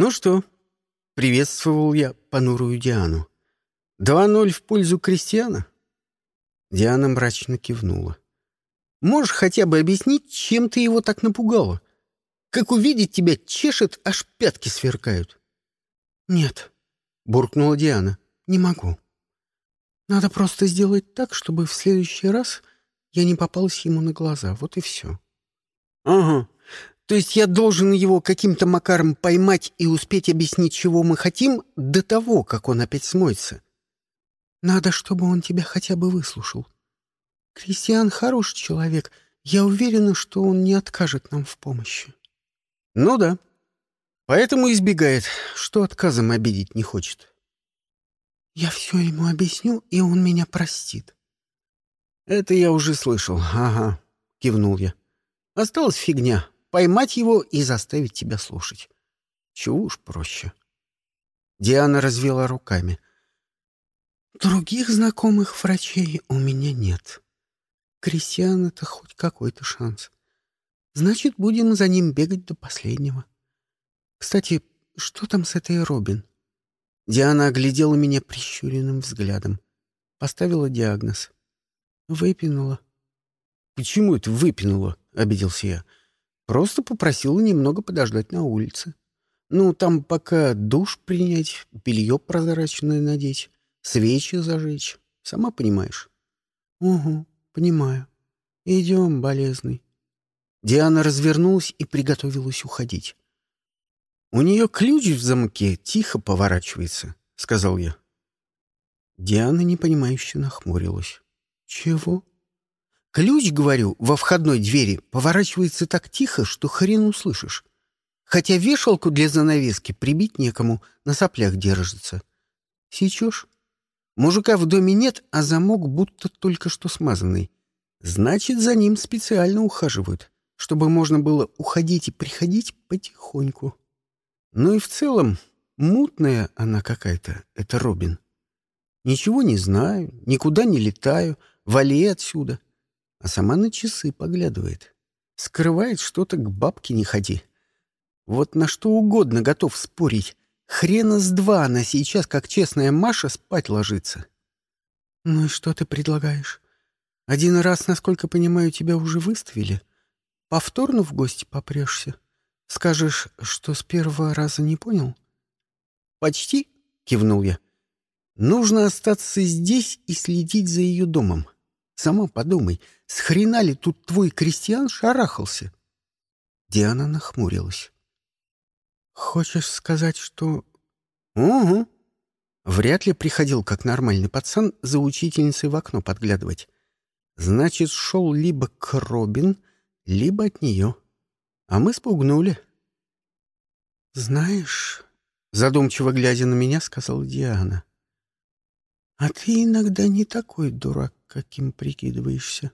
«Ну что?» — приветствовал я понурую Диану. «Два ноль в пользу крестьяна?» Диана мрачно кивнула. «Можешь хотя бы объяснить, чем ты его так напугала? Как увидеть тебя чешет, аж пятки сверкают». «Нет», — буркнула Диана, — «не могу. Надо просто сделать так, чтобы в следующий раз я не попалась ему на глаза. Вот и все». «Ага. То есть я должен его каким-то макаром поймать и успеть объяснить, чего мы хотим, до того, как он опять смоется?» «Надо, чтобы он тебя хотя бы выслушал. Кристиан хороший человек. Я уверена, что он не откажет нам в помощи». «Ну да. Поэтому избегает, что отказом обидеть не хочет». «Я все ему объясню, и он меня простит». «Это я уже слышал. Ага», — кивнул я. «Осталась фигня. Поймать его и заставить тебя слушать. Чего уж проще». Диана развела руками. «Других знакомых врачей у меня нет. Кристиан — это хоть какой-то шанс. Значит, будем за ним бегать до последнего. Кстати, что там с этой Робин?» Диана оглядела меня прищуренным взглядом. Поставила диагноз. Выпинула. «Почему это выпинула?» — обиделся я. «Просто попросила немного подождать на улице. Ну, там пока душ принять, белье прозрачное надеть, свечи зажечь. Сама понимаешь». «Угу, понимаю. Идем, болезный». Диана развернулась и приготовилась уходить. «У нее ключ в замке тихо поворачивается», — сказал я. Диана непонимающе нахмурилась. «Чего?» «Ключ, говорю, во входной двери поворачивается так тихо, что хрен услышишь. Хотя вешалку для занавески прибить некому, на соплях держится. Сечешь? Мужика в доме нет, а замок будто только что смазанный. Значит, за ним специально ухаживают, чтобы можно было уходить и приходить потихоньку. Ну и в целом, мутная она какая-то, это Робин. Ничего не знаю, никуда не летаю, вали отсюда а сама на часы поглядывает. Скрывает что-то, к бабке не ходи. Вот на что угодно готов спорить. Хрена с два она сейчас, как честная Маша, спать ложится. Ну и что ты предлагаешь? Один раз, насколько понимаю, тебя уже выставили. Повторно в гости попрешься? Скажешь, что с первого раза не понял? Почти, кивнул я. Нужно остаться здесь и следить за ее домом. Сама подумай, с хрена ли тут твой крестьян шарахался? Диана нахмурилась. Хочешь сказать, что... Угу. Вряд ли приходил, как нормальный пацан, за учительницей в окно подглядывать. Значит, шел либо к Робин, либо от нее. А мы спугнули. Знаешь, задумчиво глядя на меня, сказала Диана. А ты иногда не такой дурак, каким прикидываешься.